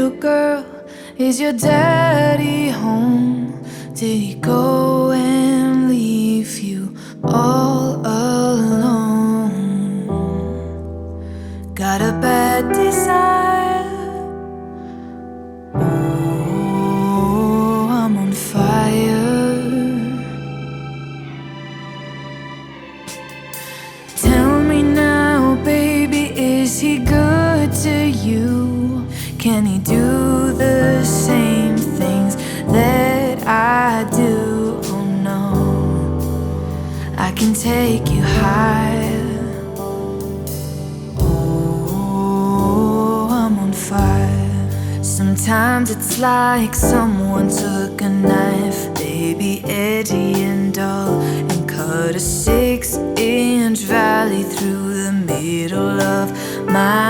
Little girl, is your daddy home? Did he go and leave you all alone? Got a bad desire. Oh, I'm on fire. Tell me now, baby, is he good do the same things that I do? Oh no, I can take you higher. Oh, I'm on fire. Sometimes it's like someone took a knife, baby, edgy and dull, and cut a six inch valley through the middle of my